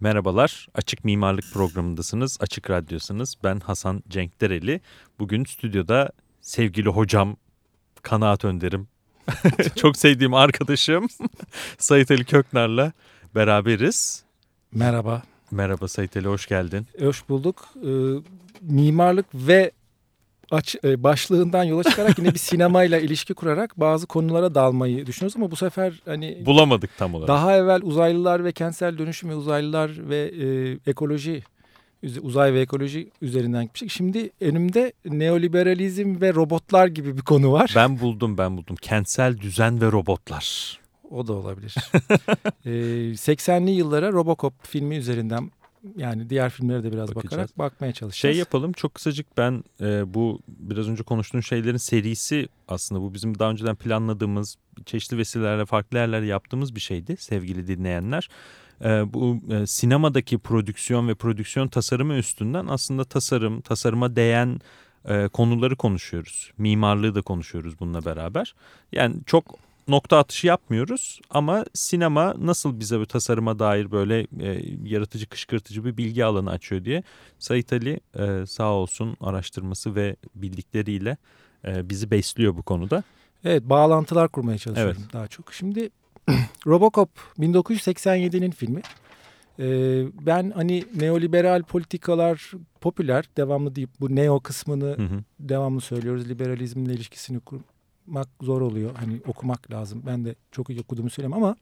Merhabalar, Açık Mimarlık programındasınız, Açık Radyosunuz. Ben Hasan Cenk Dereli. Bugün stüdyoda sevgili hocam, kanaat önderim, çok sevdiğim arkadaşım Sayit Ali Köknar'la beraberiz. Merhaba. Merhaba Sayit Ali, hoş geldin. Hoş bulduk. Ee, mimarlık ve aç, e, başlığından yola çıkarak yine bir sinemayla ilişki kurarak bazı konulara dalmayı düşünüyoruz ama bu sefer hani bulamadık tam olarak. Daha evvel uzaylılar ve kentsel dönüşüm ve uzaylılar ve e, ekoloji uzay ve ekoloji üzerinden gitmiştik. Şimdi önümde neoliberalizm ve robotlar gibi bir konu var. Ben buldum ben buldum. Kentsel düzen ve robotlar. O da olabilir. ee, 80'li yıllara Robocop filmi üzerinden yani diğer filmlere de biraz Bakacağız. bakarak bakmaya çalışacağız. Şey yapalım çok kısacık ben e, bu biraz önce konuştuğun şeylerin serisi aslında bu bizim daha önceden planladığımız çeşitli vesilelerle farklı yerlerde yaptığımız bir şeydi sevgili dinleyenler. E, bu e, sinemadaki prodüksiyon ve prodüksiyon tasarımı üstünden aslında tasarım, tasarıma değen e, konuları konuşuyoruz. Mimarlığı da konuşuyoruz bununla beraber. Yani çok nokta atışı yapmıyoruz ama sinema nasıl bize bu tasarıma dair böyle e, yaratıcı kışkırtıcı bir bilgi alanı açıyor diye Sait Ali e, sağ olsun araştırması ve bildikleriyle e, bizi besliyor bu konuda. Evet bağlantılar kurmaya çalışıyorum evet. daha çok. Şimdi Robocop 1987'nin filmi. Ee, ben hani neoliberal politikalar popüler devamlı deyip bu neo kısmını hı hı. devamlı söylüyoruz. Liberalizmle ilişkisini kur, okumak zor oluyor. Hani okumak lazım. Ben de çok iyi okuduğumu söylemem ama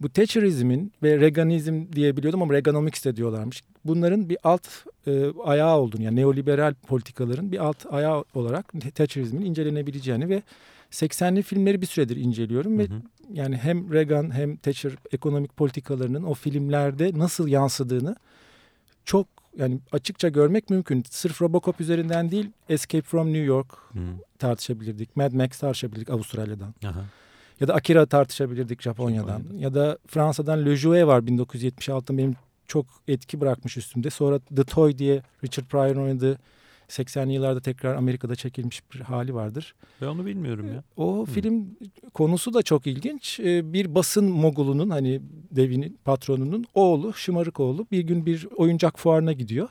bu Thatcherizmin ve Reaganizm diyebiliyordum ama Reaganomics de diyorlarmış. Bunların bir alt e, ayağı olduğunu yani neoliberal politikaların bir alt ayağı olarak Thatcherizmin incelenebileceğini ve 80'li filmleri bir süredir inceliyorum ve hı hı. yani hem Reagan hem Thatcher ekonomik politikalarının o filmlerde nasıl yansıdığını çok yani açıkça görmek mümkün. Sırf Robocop üzerinden değil Escape from New York hmm. tartışabilirdik. Mad Max tartışabilirdik Avustralya'dan. Aha. Ya da Akira tartışabilirdik Japonya'dan. Japonya'dan. Ya da Fransa'dan Le Jouet var 1976'da benim çok etki bırakmış üstümde. Sonra The Toy diye Richard Pryor oynadığı 80'li yıllarda tekrar Amerika'da çekilmiş bir hali vardır. Ben onu bilmiyorum ya. O hmm. film konusu da çok ilginç. Ee, bir basın mogulunun hani devinin patronunun oğlu, şımarık oğlu bir gün bir oyuncak fuarına gidiyor.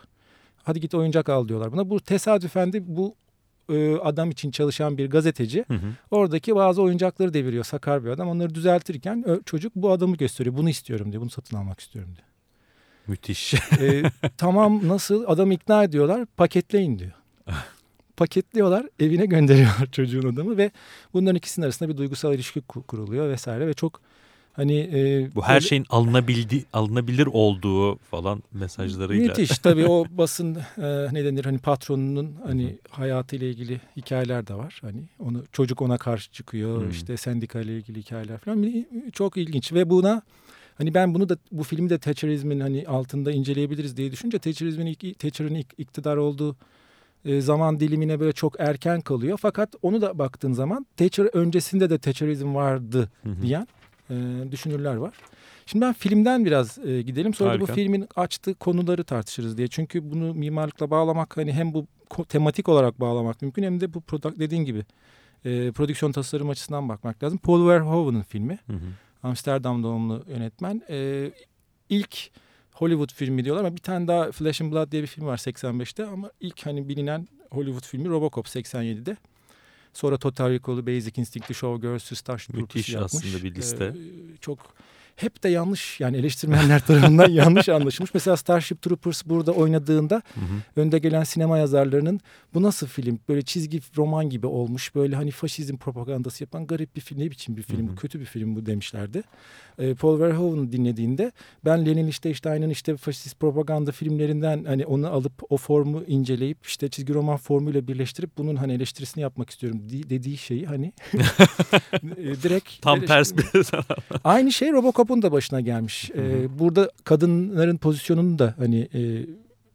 Hadi git oyuncak al diyorlar buna. Bu tesadüfen de bu e, adam için çalışan bir gazeteci hı hı. oradaki bazı oyuncakları deviriyor sakar bir adam. Onları düzeltirken çocuk bu adamı gösteriyor. Bunu istiyorum diye. Bunu satın almak istiyorum diye. Müthiş. e, tamam nasıl adam ikna ediyorlar paketleyin diyor. Paketliyorlar evine gönderiyorlar çocuğun adamı ve bunların ikisinin arasında bir duygusal ilişki kuruluyor vesaire ve çok hani e, bu her böyle, şeyin alınabildi alınabilir olduğu falan mesajlarıyla müthiş tabii o basın e, ne denir hani patronunun hani hayatıyla ilgili hikayeler de var hani onu çocuk ona karşı çıkıyor hmm. işte sendika ile ilgili hikayeler falan çok ilginç ve buna Hani ben bunu da bu filmi de Thatcherizmin hani altında inceleyebiliriz diye düşünce Thatcherizmin Thatcher'ın iktidar olduğu e, zaman dilimine böyle çok erken kalıyor. Fakat onu da baktığın zaman Thatcher öncesinde de Thatcherizm vardı hı hı. diyen e, düşünürler var. Şimdi ben filmden biraz e, gidelim. Sonra Harika. da bu filmin açtığı konuları tartışırız diye. Çünkü bunu mimarlıkla bağlamak hani hem bu tematik olarak bağlamak mümkün hem de bu product dediğin gibi e, prodüksiyon tasarım açısından bakmak lazım. Paul Verhoeven'ın filmi. Hı hı. Amsterdam doğumlu yönetmen. E, ilk Hollywood filmi diyorlar ama bir tane daha Flesh and Blood diye bir film var 85'te ama ilk hani bilinen Hollywood filmi Robocop 87'de. Sonra Total Recall'u, Basic Instinct'ı, Showgirls'ü, Starship Müthiş yapmış. aslında bir liste. Ee, çok hep de yanlış yani eleştirmenler tarafından yanlış anlaşılmış. Mesela Starship Troopers burada oynadığında hı hı. önde gelen sinema yazarlarının bu nasıl film böyle çizgi roman gibi olmuş böyle hani faşizm propagandası yapan garip bir film ne biçim bir film hı hı. kötü bir film bu demişlerdi. Ee, Paul Verhoeven'ı dinlediğinde ben Lenin Lichtenstein'ın işte faşist propaganda filmlerinden hani onu alıp o formu inceleyip işte çizgi roman formuyla birleştirip bunun hani eleştirisini yapmak istiyorum dediği şeyi hani e, direkt tam ters bir aynı şey Robocop Robocop'un da başına gelmiş. Hı hı. E, burada kadınların pozisyonunu da hani e,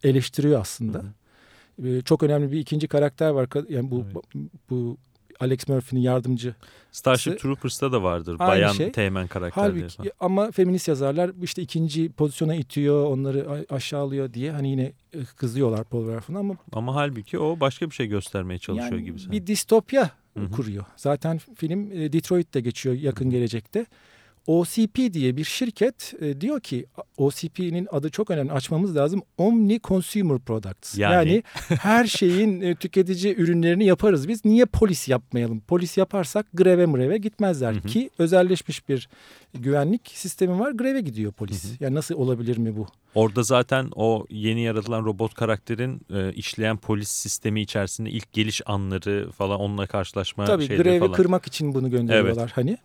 eleştiriyor aslında. Hı hı. E, çok önemli bir ikinci karakter var. Yani bu evet. bu Alex Murphy'nin yardımcı. Starship Troopers'ta da vardır. Aynı Bayan şey. teğmen karakterleri Halbuki, falan. Ama feminist yazarlar işte ikinci pozisyona itiyor, onları aşağılıyor diye hani yine e, kızıyorlar Paul Verhoeven'a ama. Ama halbuki o başka bir şey göstermeye çalışıyor yani gibi. Bir distopya Hı-hı. kuruyor. Zaten film e, Detroit'te geçiyor yakın gelecekte OCP diye bir şirket e, diyor ki OCP'nin adı çok önemli açmamız lazım. Omni Consumer Products. Yani, yani her şeyin e, tüketici ürünlerini yaparız biz. Niye polis yapmayalım? Polis yaparsak greve mreve gitmezler hı hı. ki özelleşmiş bir güvenlik sistemi var. Greve gidiyor polis. Hı hı. Yani nasıl olabilir mi bu? Orada zaten o yeni yaratılan robot karakterin e, işleyen polis sistemi içerisinde ilk geliş anları falan onunla karşılaşma Tabii, şeyleri grevi falan. kırmak için bunu gönderiyorlar evet. hani.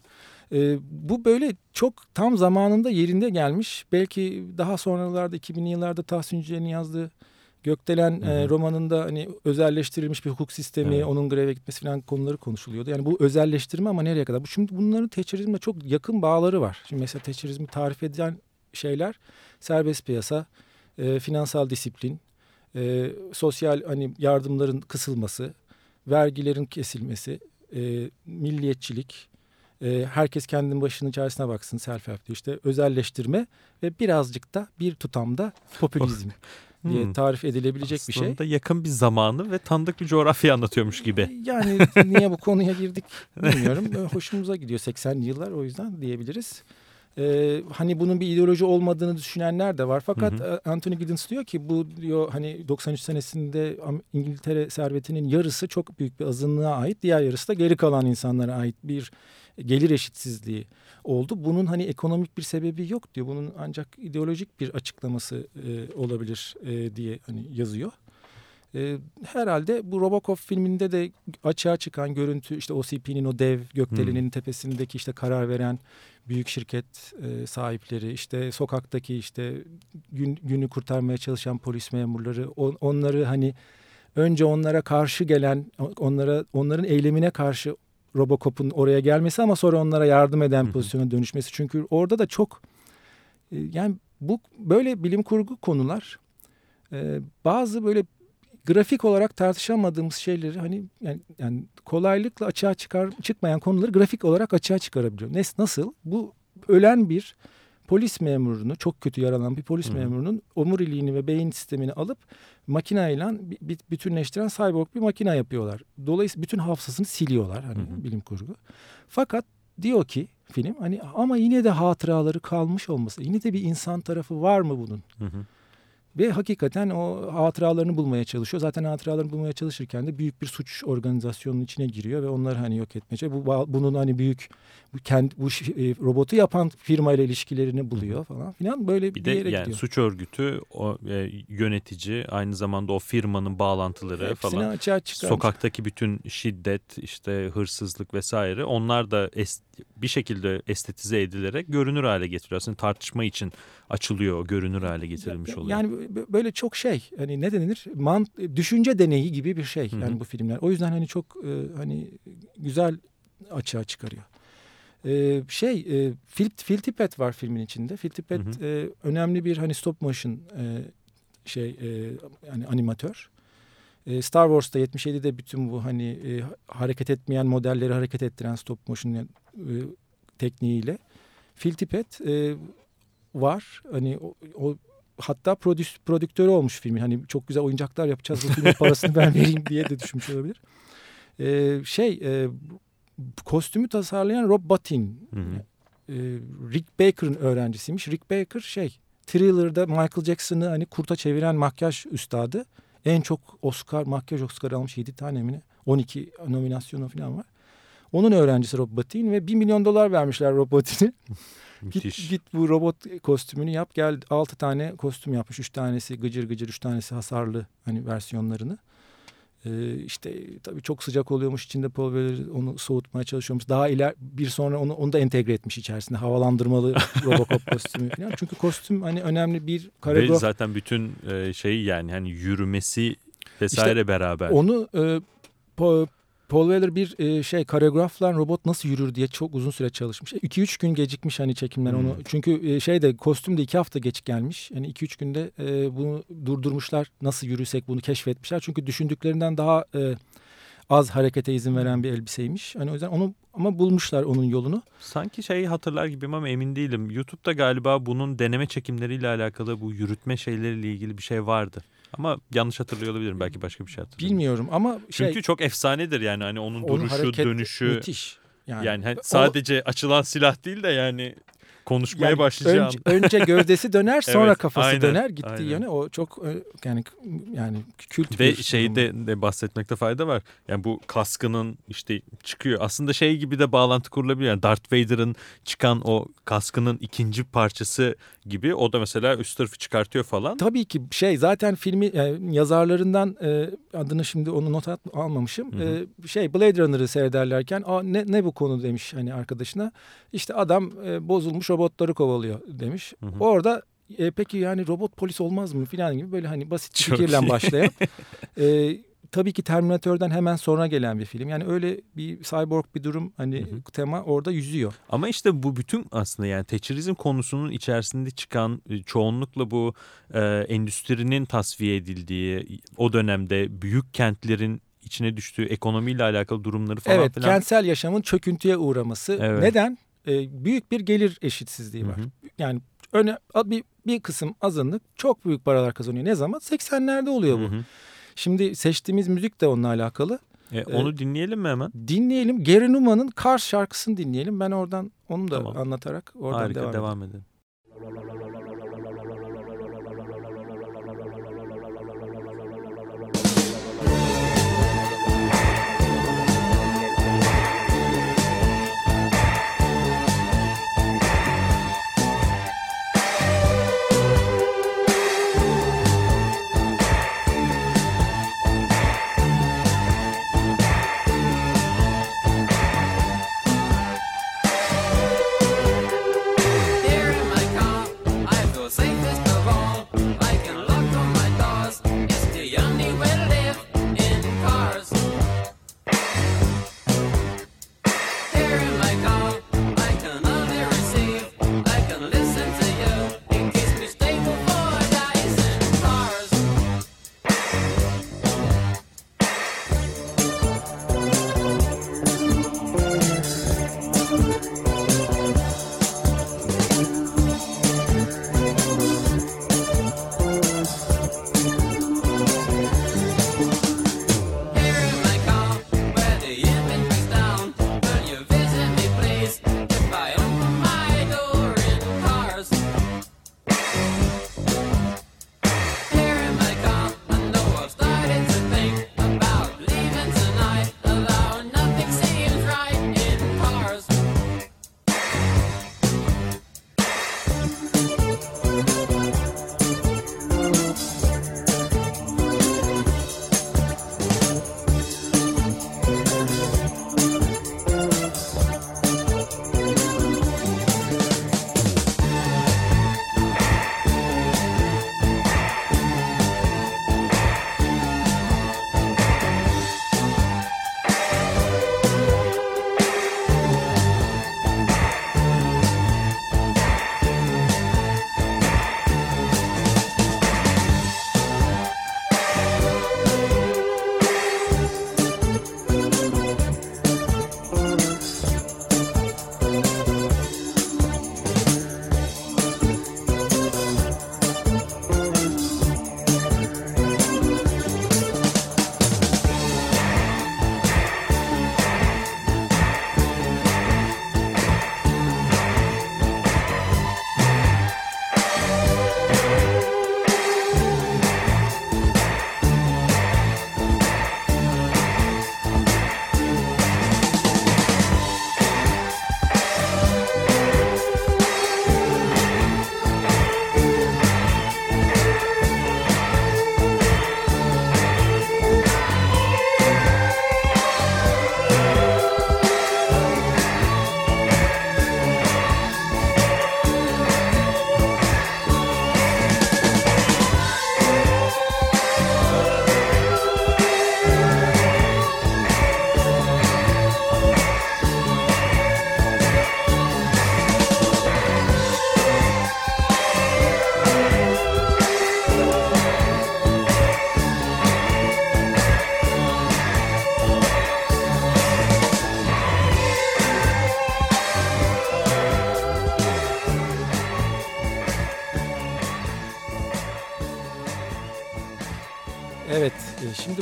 E, bu böyle çok tam zamanında yerinde gelmiş. Belki daha sonralarda 2000'li yıllarda Tahsin Yücel'in yazdığı Gökdelen hı hı. E, romanında hani özelleştirilmiş bir hukuk sistemi, evet. onun greve gitmesi falan konuları konuşuluyordu. Yani bu özelleştirme ama nereye kadar? Bu şimdi bunların Thatcherizmle çok yakın bağları var. Şimdi mesela Thatcherizmi tarif eden şeyler serbest piyasa, e, finansal disiplin, e, sosyal hani yardımların kısılması, vergilerin kesilmesi, e, milliyetçilik, e, herkes kendinin başının çaresine baksın self help diyor. İşte özelleştirme ve birazcık da bir tutamda popülizm. diye hmm. tarif edilebilecek Aslında bir şey. Aslında yakın bir zamanı ve tanıdık bir coğrafya anlatıyormuş gibi. Yani niye bu konuya girdik bilmiyorum. Hoşumuza gidiyor 80'li yıllar o yüzden diyebiliriz. Ee, hani bunun bir ideoloji olmadığını düşünenler de var. Fakat hı hı. E, Anthony Giddens diyor ki bu diyor hani 93 senesinde İngiltere servetinin yarısı çok büyük bir azınlığa ait. Diğer yarısı da geri kalan insanlara ait bir gelir eşitsizliği oldu. Bunun hani ekonomik bir sebebi yok diyor. Bunun ancak ideolojik bir açıklaması e, olabilir e, diye hani yazıyor. E, herhalde bu Robocop filminde de açığa çıkan görüntü işte OCP'nin o dev gökdelenin hmm. tepesindeki işte karar veren büyük şirket e, sahipleri işte sokaktaki işte gün, günü kurtarmaya çalışan polis memurları on, onları hani önce onlara karşı gelen onlara onların eylemine karşı Robocop'un oraya gelmesi ama sonra onlara yardım eden hı pozisyona dönüşmesi. Çünkü orada da çok e, yani bu böyle bilim kurgu konular e, bazı böyle grafik olarak tartışamadığımız şeyleri hani yani, yani kolaylıkla açığa çıkar çıkmayan konuları grafik olarak açığa çıkarabiliyor. Nasıl? Bu ölen bir polis memurunu çok kötü yaralan bir polis Hı. memurunun omuriliğini ve beyin sistemini alıp makineyle bütünleştiren cyborg bir makine yapıyorlar. Dolayısıyla bütün hafızasını siliyorlar hani Hı. bilim kurgu. Fakat diyor ki film hani ama yine de hatıraları kalmış olması. Yine de bir insan tarafı var mı bunun? Hı. Ve hakikaten o hatıralarını bulmaya çalışıyor. Zaten hatıralarını bulmaya çalışırken de büyük bir suç organizasyonunun içine giriyor ve onları hani yok etmece. Bu bunun hani büyük bu kendi bu e, robotu yapan firma ile ilişkilerini buluyor falan filan böyle bir, bir de yere yani gidiyor. suç örgütü o e, yönetici aynı zamanda o firmanın bağlantıları Hepsini falan sokaktaki bütün şiddet işte hırsızlık vesaire onlar da es, bir şekilde estetize edilerek görünür hale getiriyor. Aslında tartışma için açılıyor, görünür hale getirilmiş oluyor. Yani böyle çok şey hani ne denir? Man, düşünce deneyi gibi bir şey yani bu filmler. O yüzden hani çok e, hani güzel açığa çıkarıyor. Ee, şey e, Phil, Phil Tippett var filmin içinde. Phil Tippett E, önemli bir hani stop motion e, şey e, yani animatör. E, Star Wars'ta 77'de bütün bu hani e, hareket etmeyen modelleri hareket ettiren stop motion tekniğiyle Phil Tippett e, var. Hani o, o hatta prodüs, prodüktörü olmuş filmin. Hani çok güzel oyuncaklar yapacağız bu filmin parasını ben vereyim diye de düşünmüş olabilir. Ee, şey e, kostümü tasarlayan Rob Bottin. Hı hı. E, Rick Baker'ın öğrencisiymiş. Rick Baker şey Thriller'da Michael Jackson'ı hani kurta çeviren makyaj üstadı. En çok Oscar, makyaj Oscar almış 7 tane mi 12 nominasyonu falan var. Onun öğrencisi Rob Bottin ve 1 milyon dolar vermişler Rob Bottin'e. git, git bu robot kostümünü yap gel 6 tane kostüm yapmış. 3 tanesi gıcır gıcır 3 tanesi hasarlı hani versiyonlarını. Ee, işte tabii çok sıcak oluyormuş içinde Paul onu soğutmaya çalışıyormuş. Daha iler bir sonra onu, onu da entegre etmiş içerisinde havalandırmalı Robocop kostümü falan. Çünkü kostüm hani önemli bir koreograf. Ve zaten bütün e, şey yani hani yürümesi vesaire işte beraber. Onu e, Paul Weller bir e, şey koreografla robot nasıl yürür diye çok uzun süre çalışmış. 2-3 gün gecikmiş hani çekimler hmm. onu. Çünkü e, şey de kostüm de 2 hafta geç gelmiş. Yani 2-3 günde e, bunu durdurmuşlar. Nasıl yürüsek bunu keşfetmişler. Çünkü düşündüklerinden daha e, az harekete izin veren bir elbiseymiş. Hani o yüzden onu ama bulmuşlar onun yolunu. Sanki şeyi hatırlar gibiyim ama emin değilim. YouTube'da galiba bunun deneme çekimleriyle alakalı bu yürütme şeyleriyle ilgili bir şey vardı. Ama yanlış hatırlıyor olabilirim. Belki başka bir şey hatırlıyorum. Bilmiyorum ama şey... Çünkü çok efsanedir yani. Hani onun, onun duruşu, dönüşü. Müthiş. Yani, yani hani sadece o, açılan silah değil de yani konuşmaya yani başlayacağı önce, önce gövdesi döner sonra evet, kafası aynen, döner gittiği aynen. yöne o çok e, yani yani kült ve bir şeyde de bahsetmekte fayda var. Yani bu kaskının işte çıkıyor. Aslında şey gibi de bağlantı kurulabilir. Yani Darth Vader'ın çıkan o kaskının ikinci parçası gibi o da mesela üst tarafı çıkartıyor falan. Tabii ki şey zaten filmi yani yazarlarından e, adını şimdi onu not almamışım. Hı hı. E, şey Blade Runner'ı seyrederlerken Aa, ne, ne bu konu demiş hani arkadaşına. İşte adam e, bozulmuş robotları kovalıyor demiş. Hı hı. Orada e, peki yani robot polis olmaz mı filan gibi böyle hani basit bir fikirle başlayan. e, tabii ki Terminator'dan hemen sonra gelen bir film. Yani öyle bir cyborg bir durum hani hı hı. tema orada yüzüyor. Ama işte bu bütün aslında yani Thatcherizm konusunun içerisinde çıkan e, çoğunlukla bu e, endüstrinin tasfiye edildiği o dönemde büyük kentlerin içine düştüğü ekonomiyle alakalı durumları falan evet, filan. Evet kentsel yaşamın çöküntüye uğraması. Evet. Neden? E, büyük bir gelir eşitsizliği var. Hı hı. Yani öne, bir, bir kısım azınlık çok büyük paralar kazanıyor. Ne zaman? 80'lerde oluyor bu. Hı hı. Şimdi seçtiğimiz müzik de onunla alakalı. E, onu ee, dinleyelim mi hemen? Dinleyelim. Gary Numan'ın Cars şarkısını dinleyelim. Ben oradan onu da tamam. anlatarak oradan Harika, devam, devam edelim. Evet,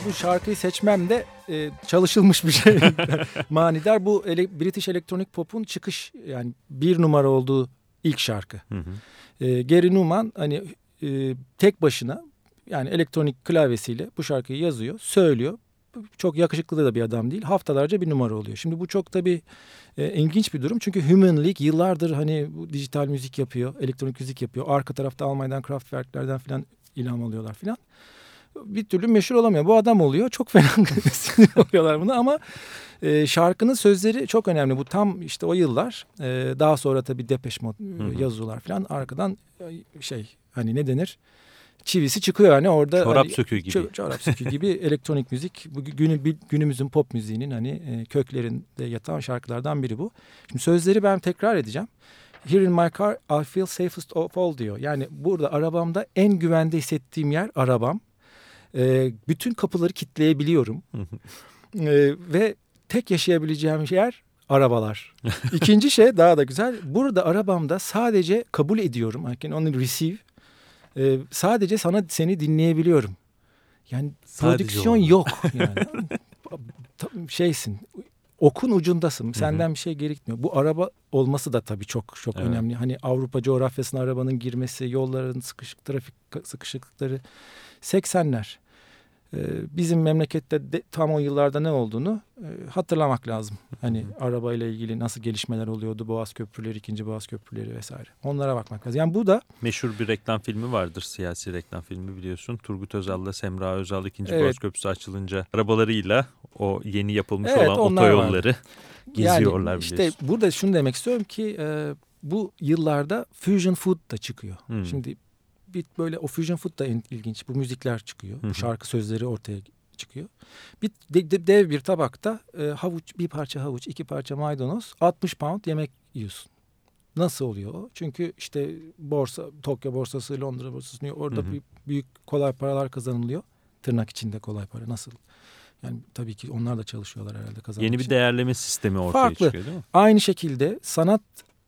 bu şarkıyı seçmem de e, çalışılmış bir şey. Manidar bu ele, British Electronic Pop'un çıkış yani bir numara olduğu ilk şarkı. Hı hı. E, Gary Numan hani e, tek başına yani elektronik klavyesiyle bu şarkıyı yazıyor, söylüyor. Çok yakışıklı da bir adam değil. Haftalarca bir numara oluyor. Şimdi bu çok tabii e, ilginç bir durum. Çünkü Human League yıllardır hani bu dijital müzik yapıyor, elektronik müzik yapıyor. Arka tarafta Almanya'dan, Kraftwerk'lerden falan ilham alıyorlar falan bir türlü meşhur olamıyor. Bu adam oluyor. Çok fena sinir oluyorlar bunu ama e, şarkının sözleri çok önemli. Bu tam işte o yıllar. E, daha sonra tabii Depeche Mode e, yazıyorlar falan. Arkadan e, şey hani ne denir? Çivisi çıkıyor yani orada. Çorap hani, söküğü gibi. Çorap söküğü gibi elektronik müzik. Bu günü, günümüzün pop müziğinin hani e, köklerinde yatan şarkılardan biri bu. Şimdi sözleri ben tekrar edeceğim. Here in my car I feel safest of all diyor. Yani burada arabamda en güvende hissettiğim yer arabam e, bütün kapıları kitleyebiliyorum. e, ve tek yaşayabileceğim yer arabalar. İkinci şey daha da güzel. Burada arabamda sadece kabul ediyorum. I can only receive. E, sadece sana seni dinleyebiliyorum. Yani sadece prodüksiyon oldu. yok yani. şeysin okun ucundasın. Senden bir şey gerekmiyor. Bu araba olması da tabii çok çok evet. önemli. Hani Avrupa coğrafyasına arabanın girmesi, yolların sıkışık trafik sıkışıklıkları 80'ler. Ee, bizim memlekette de, tam o yıllarda ne olduğunu e, hatırlamak lazım. Hani arabayla ilgili nasıl gelişmeler oluyordu, Boğaz Köprüleri, ikinci Boğaz Köprüleri vesaire. Onlara bakmak lazım. Yani bu da meşhur bir reklam filmi vardır, siyasi reklam filmi biliyorsun. Turgut Özal'la Semra Özal ikinci evet. Boğaz Köprüsü açılınca arabalarıyla o yeni yapılmış evet, olan otoyolları var. geziyorlar yani işte burada şunu demek istiyorum ki e, bu yıllarda Fusion Food da çıkıyor. Hmm. Şimdi bir böyle o fusion food da ilginç. Bu müzikler çıkıyor. Hı hı. Bu şarkı sözleri ortaya çıkıyor. Bir de, de, dev bir tabakta e, havuç, bir parça havuç, iki parça maydanoz, 60 pound yemek yiyorsun. Nasıl oluyor o? Çünkü işte borsa, Tokyo borsası, Londra borsası, orada hı büyük kolay paralar kazanılıyor. Tırnak içinde kolay para. Nasıl? Yani tabii ki onlar da çalışıyorlar herhalde kazanmak Yeni bir için. değerleme sistemi ortaya Farklı. çıkıyor değil mi? Aynı şekilde sanat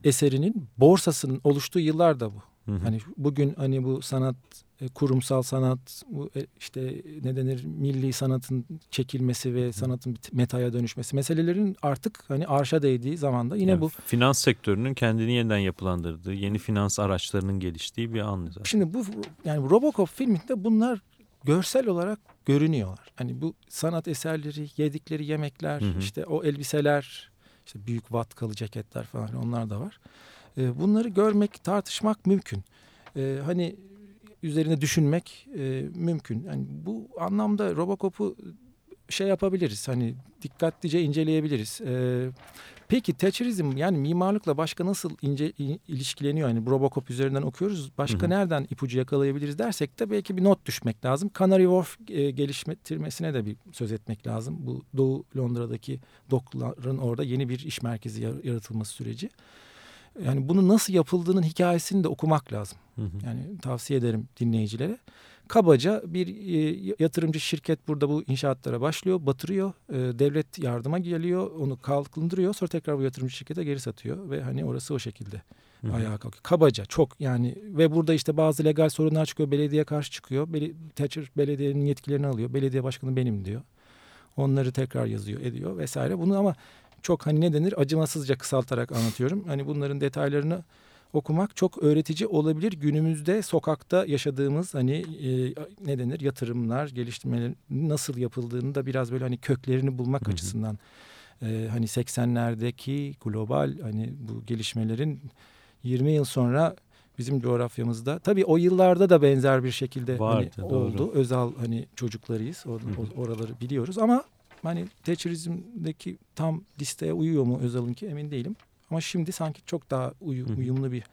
eserinin borsasının oluştuğu yıllar da bu. Hı hı. Hani bugün hani bu sanat e, kurumsal sanat bu e, işte ne denir milli sanatın çekilmesi ve sanatın metaya dönüşmesi meselelerin artık hani arşa değdiği zamanda yine yani bu finans sektörünün kendini yeniden yapılandırdığı yeni finans araçlarının geliştiği bir an zaten. Şimdi bu yani Robocop filminde bunlar görsel olarak görünüyorlar. Hani bu sanat eserleri, yedikleri yemekler, hı hı. işte o elbiseler, işte büyük vatkalı ceketler falan onlar da var. E, bunları görmek, tartışmak mümkün. E, hani üzerine düşünmek e, mümkün. Yani bu anlamda Robocop'u şey yapabiliriz. Hani dikkatlice inceleyebiliriz. E, peki Thatcherizm yani mimarlıkla başka nasıl ince ilişkileniyor? Yani Robocop üzerinden okuyoruz. Başka hı hı. nereden ipucu yakalayabiliriz dersek de belki bir not düşmek lazım. Canary Wharf e, geliştirmesine de bir söz etmek lazım. Bu Doğu Londra'daki dokların orada yeni bir iş merkezi yaratılması süreci yani bunu nasıl yapıldığının hikayesini de okumak lazım. Hı hı. Yani tavsiye ederim dinleyicilere. Kabaca bir e, yatırımcı şirket burada bu inşaatlara başlıyor, batırıyor. E, devlet yardıma geliyor, onu kalkındırıyor. Sonra tekrar bu yatırımcı şirkete geri satıyor ve hani orası o şekilde hı ayağa kalkıyor. Kabaca çok yani ve burada işte bazı legal sorunlar çıkıyor. Belediye karşı çıkıyor. Bel Thatcher belediyenin yetkilerini alıyor. Belediye başkanı benim diyor. Onları tekrar yazıyor, ediyor vesaire. Bunu ama çok hani ne denir acımasızca kısaltarak anlatıyorum. Hani bunların detaylarını okumak çok öğretici olabilir. Günümüzde sokakta yaşadığımız hani e, ne denir yatırımlar, geliştirmelerin nasıl yapıldığını da biraz böyle hani köklerini bulmak Hı-hı. açısından e, hani 80'lerdeki global hani bu gelişmelerin 20 yıl sonra bizim coğrafyamızda tabii o yıllarda da benzer bir şekilde Vardı, hani oldu. Özel hani çocuklarıyız. Or, oraları biliyoruz ama hani Thatcherizm'deki tam listeye uyuyor mu Özal'ınki emin değilim. Ama şimdi sanki çok daha uyu, uyumlu bir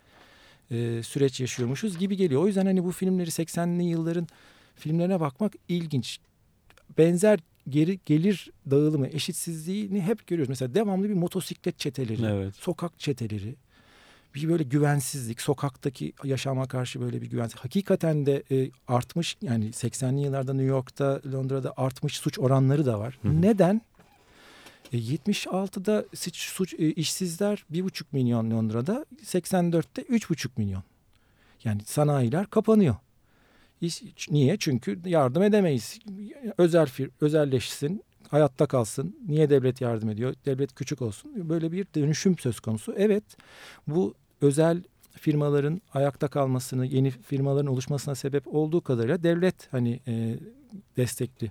e, süreç yaşıyormuşuz gibi geliyor. O yüzden hani bu filmleri 80'li yılların filmlerine bakmak ilginç. Benzer geri gelir dağılımı, eşitsizliğini hep görüyoruz. Mesela devamlı bir motosiklet çeteleri, evet. sokak çeteleri, bir böyle güvensizlik, sokaktaki yaşama karşı böyle bir güvensizlik. Hakikaten de e, artmış yani 80'li yıllarda New York'ta, Londra'da artmış suç oranları da var. Hı hı. Neden? E, 76'da suç, suç e, işsizler 1,5 milyon Londra'da, 84'te 3,5 milyon. Yani sanayiler kapanıyor. Niye? Çünkü yardım edemeyiz. Özel özelleşsin, hayatta kalsın. Niye devlet yardım ediyor? Devlet küçük olsun. Böyle bir dönüşüm söz konusu. Evet bu özel firmaların ayakta kalmasını, yeni firmaların oluşmasına sebep olduğu kadarıyla devlet hani e, destekli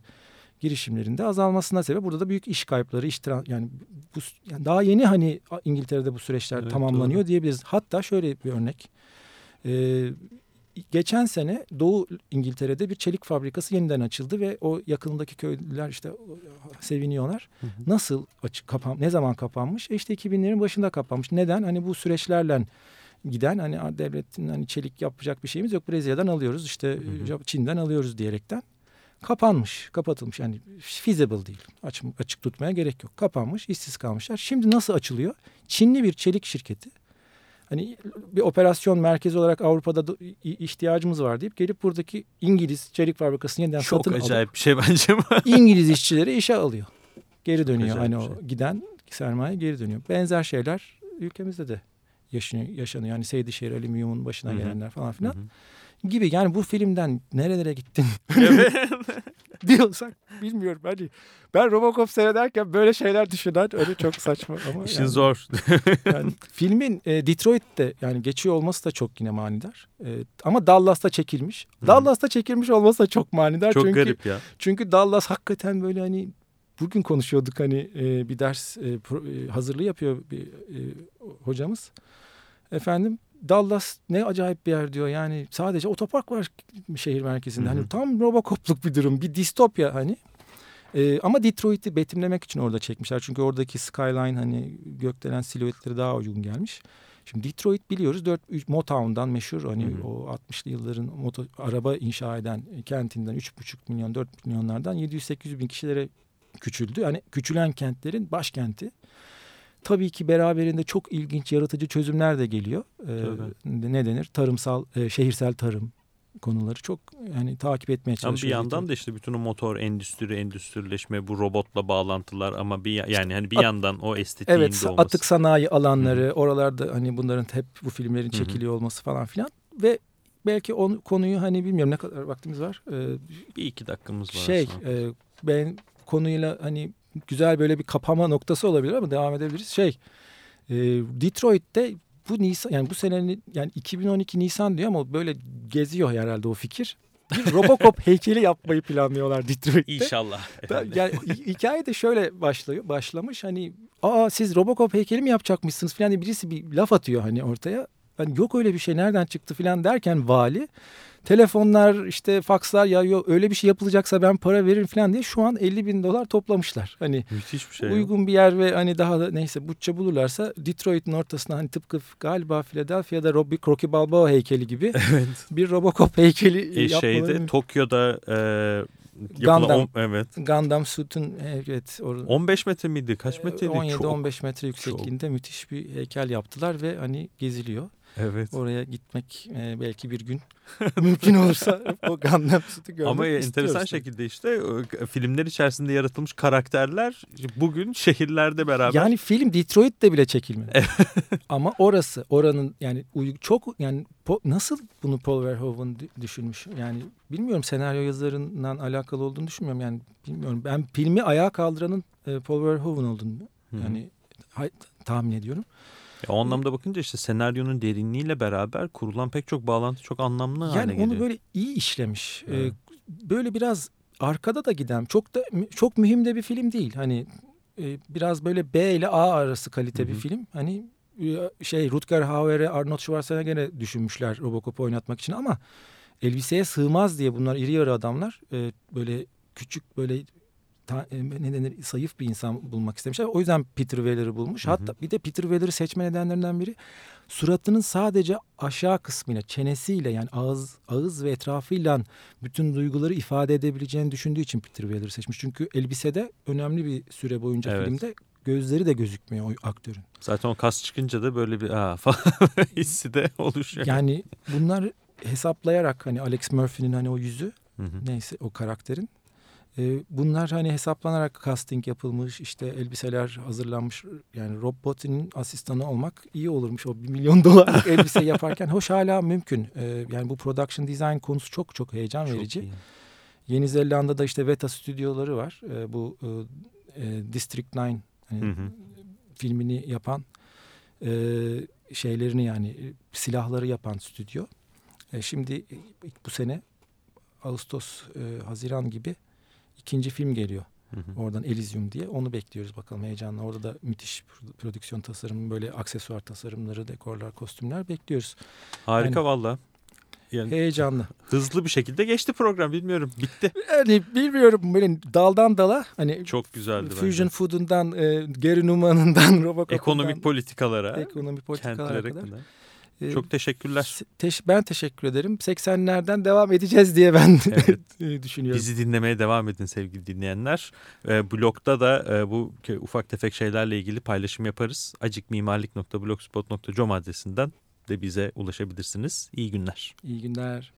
girişimlerinde azalmasına sebep. Burada da büyük iş kayıpları, iş yani bu yani daha yeni hani İngiltere'de bu süreçler evet, tamamlanıyor doğru. diyebiliriz. Hatta şöyle bir örnek. Ee, geçen sene Doğu İngiltere'de bir çelik fabrikası yeniden açıldı ve o yakınındaki köylüler işte seviniyorlar. Hı hı. Nasıl açık kapan ne zaman kapanmış? E işte 2000'lerin başında kapanmış. Neden? Hani bu süreçlerle giden hani devletin hani çelik yapacak bir şeyimiz yok. Brezilya'dan alıyoruz işte hı hı. Çin'den alıyoruz diyerekten kapanmış, kapatılmış. Yani feasible değil. Açık, açık tutmaya gerek yok. Kapanmış, işsiz kalmışlar. Şimdi nasıl açılıyor? Çinli bir çelik şirketi hani bir operasyon merkezi olarak Avrupa'da ihtiyacımız var deyip gelip buradaki İngiliz çelik fabrikasını yeniden Çok satın alıp. Çok acayip bir şey bence bu. İngiliz işçileri işe alıyor. Geri dönüyor. Hani o şey. giden sermaye geri dönüyor. Benzer şeyler ülkemizde de yaşanıyor. yaşanıyor. Yani Seydişehir Alüminyum'un başına Hı-hı. gelenler falan filan. Hı-hı gibi. Yani bu filmden nerelere gittin diyorsak bilmiyorum. Hani ben Robocop seyrederken böyle şeyler düşünen öyle çok saçma ama. İşin yani, zor. yani filmin e, Detroit'te yani geçiyor olması da çok yine manidar. E, ama Dallas'ta çekilmiş. Hmm. Dallas'ta çekilmiş olması da çok manidar. Çok çünkü, garip ya. Çünkü Dallas hakikaten böyle hani bugün konuşuyorduk hani e, bir ders e, pro, e, hazırlığı yapıyor bir e, hocamız. Efendim Dallas ne acayip bir yer diyor. Yani sadece otopark var şehir merkezinde. Hı hı. Hani tam Robocop'luk bir durum. Bir distopya hani. Ee, ama Detroit'i betimlemek için orada çekmişler. Çünkü oradaki skyline hani gökdelen silüetleri daha uygun gelmiş. Şimdi Detroit biliyoruz 4 Motown'dan meşhur hani hı hı. o 60'lı yılların moto, araba inşa eden kentinden 3,5 milyon 4 milyonlardan 700-800 bin kişilere küçüldü. Hani küçülen kentlerin başkenti tabii ki beraberinde çok ilginç yaratıcı çözümler de geliyor. Ee, ne denir? Tarımsal, e, şehirsel tarım konuları çok yani takip etmeye çalışıyoruz. Ama bir yandan da işte bütün o motor endüstri, endüstrileşme, bu robotla bağlantılar ama bir yani hani bir At, yandan o estetiğin evet, de olması. atık sanayi alanları, Hı. oralarda hani bunların hep bu filmlerin çekiliyor Hı. olması falan filan ve belki on, konuyu hani bilmiyorum ne kadar vaktimiz var. Ee, bir iki dakikamız var. Şey, e, ben konuyla hani güzel böyle bir kapama noktası olabilir ama devam edebiliriz. Şey e, Detroit'te bu Nisan yani bu senenin yani 2012 Nisan diyor ama böyle geziyor herhalde o fikir. Bir Robocop heykeli yapmayı planlıyorlar Detroit'te. İnşallah. Yani hikaye de şöyle başlıyor, başlamış hani aa siz Robocop heykeli mi yapacakmışsınız falan diye birisi bir laf atıyor hani ortaya. Hani yok öyle bir şey nereden çıktı falan derken vali telefonlar işte fakslar ya yok öyle bir şey yapılacaksa ben para veririm falan diye şu an 50 bin dolar toplamışlar. Hani Müthiş bir şey. Uygun ya. bir yer ve hani daha da neyse bütçe bulurlarsa Detroit'in ortasına hani tıpkı galiba Philadelphia'da Robbie Rocky Balboa heykeli gibi evet. bir Robocop heykeli e, Şeyde Tokyo'da e, Gundam, on, evet. Gundam Suit'un evet. Or 15 metre miydi? Kaç metreydi? 17-15 metre yüksekliğinde çok. müthiş bir heykel yaptılar ve hani geziliyor. Evet. Oraya gitmek e, belki bir gün mümkün olursa o Gundam Suit'i görmek Ama enteresan şekilde işte filmler içerisinde yaratılmış karakterler bugün şehirlerde beraber. Yani film Detroit'te bile çekilmedi. Ama orası oranın yani çok yani nasıl bunu Paul Verhoeven düşünmüş? Yani bilmiyorum senaryo yazarından alakalı olduğunu düşünmüyorum. Yani bilmiyorum. Ben filmi ayağa kaldıranın e, Paul Verhoeven olduğunu yani tahmin ediyorum. Ya o anlamda bakınca işte senaryonun derinliğiyle beraber kurulan pek çok bağlantı çok anlamlı yani hale geliyor. Yani onu böyle iyi işlemiş. Evet. Ee, böyle biraz arkada da giden çok da çok mühim de bir film değil. Hani e, biraz böyle B ile A arası kalite Hı -hı. bir film. Hani e, şey Rutger Hauer'e Arnold Schwarzenegger'e düşünmüşler Robocop'u oynatmak için ama elbiseye sığmaz diye bunlar iri yarı adamlar e, böyle küçük böyle ta, e, ne denir zayıf bir insan bulmak istemişler. O yüzden Peter Weller'ı bulmuş. Hı hı. Hatta bir de Peter Weller'ı seçme nedenlerinden biri suratının sadece aşağı kısmıyla, çenesiyle yani ağız ağız ve etrafıyla bütün duyguları ifade edebileceğini düşündüğü için Peter Weller'ı seçmiş. Çünkü elbisede önemli bir süre boyunca evet. filmde gözleri de gözükmüyor o aktörün. Zaten o kas çıkınca da böyle bir aa falan hissi de oluşuyor. Yani bunlar hesaplayarak hani Alex Murphy'nin hani o yüzü hı hı. neyse o karakterin E, bunlar hani hesaplanarak casting yapılmış işte elbiseler hazırlanmış yani Rob Bottin'in asistanı olmak iyi olurmuş o bir milyon dolarlık elbise yaparken hoş hala mümkün. E, yani bu production design konusu çok çok heyecan Çok verici. iyi. Yeni Zelanda'da işte Veta stüdyoları var. E, bu e, e, District 9 hani Hı hı. filmini yapan e, şeylerini yani silahları yapan stüdyo. E, şimdi bu sene Ağustos, e, Haziran gibi ikinci film geliyor. Hı hı. Oradan Elysium diye. Onu bekliyoruz bakalım heyecanla. Orada da müthiş pr- prodüksiyon tasarımı, böyle aksesuar tasarımları, dekorlar, kostümler bekliyoruz. Harika Yani- valla. Yani Heyecanlı. hızlı bir şekilde geçti program bilmiyorum. Bitti. Yani bilmiyorum böyle daldan dala hani Çok güzeldi Fusion bence. Food'undan, e, Gary Numan'ından, Robocop'undan Ekonomik politikalara, ekonomik politikalara kentler kadar. Hakkında. E, Çok teşekkürler. teş- ben teşekkür ederim. 80'lerden devam edeceğiz diye ben Evet. e, düşünüyorum. Bizi dinlemeye devam edin sevgili dinleyenler. Ee, blogda da e, bu ufak tefek şeylerle ilgili paylaşım yaparız. acikmimarlik.blogspot.com adresinden de bize ulaşabilirsiniz. İyi günler. İyi günler.